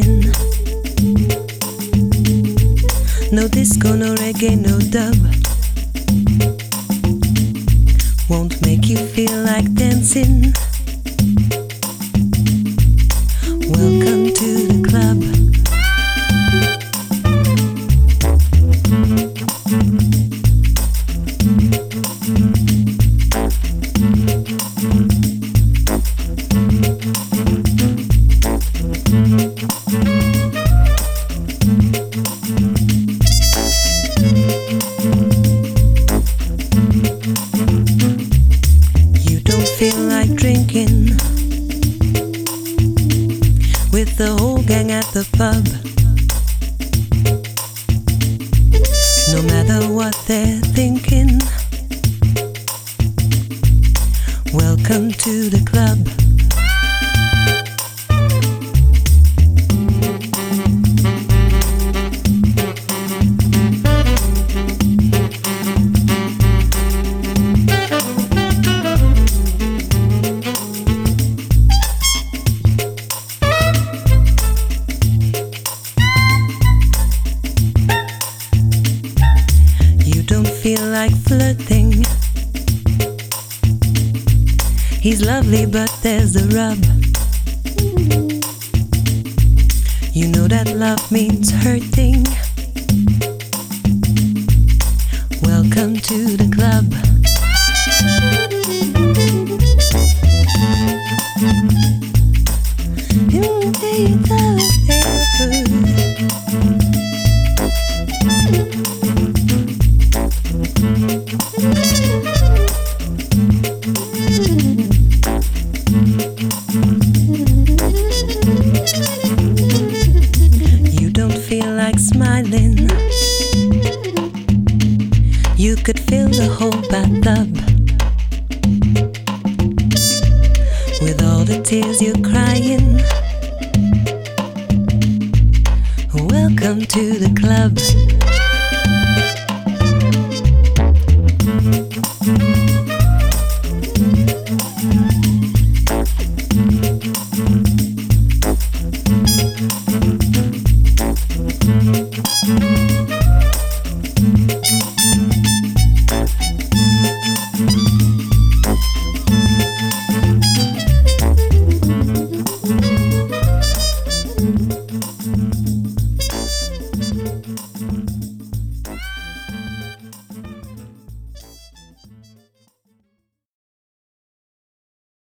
Dancing. No disco, no reggae, no dub. Won't make you feel like dancing. No matter what they're thinking, welcome to the club. Don't feel like flirting. He's lovely, but there's a rub. You know that love means hurting. Welcome to the club. The whole bathtub with all the tears you're crying. Welcome to the club.